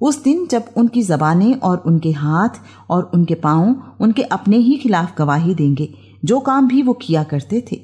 उस दिन जब उनकी जबानें और उनके हाथ और उनके पाँव उनके अपने ही खिलाफ गवाही देंगे, जो काम भी वो किया करते थे।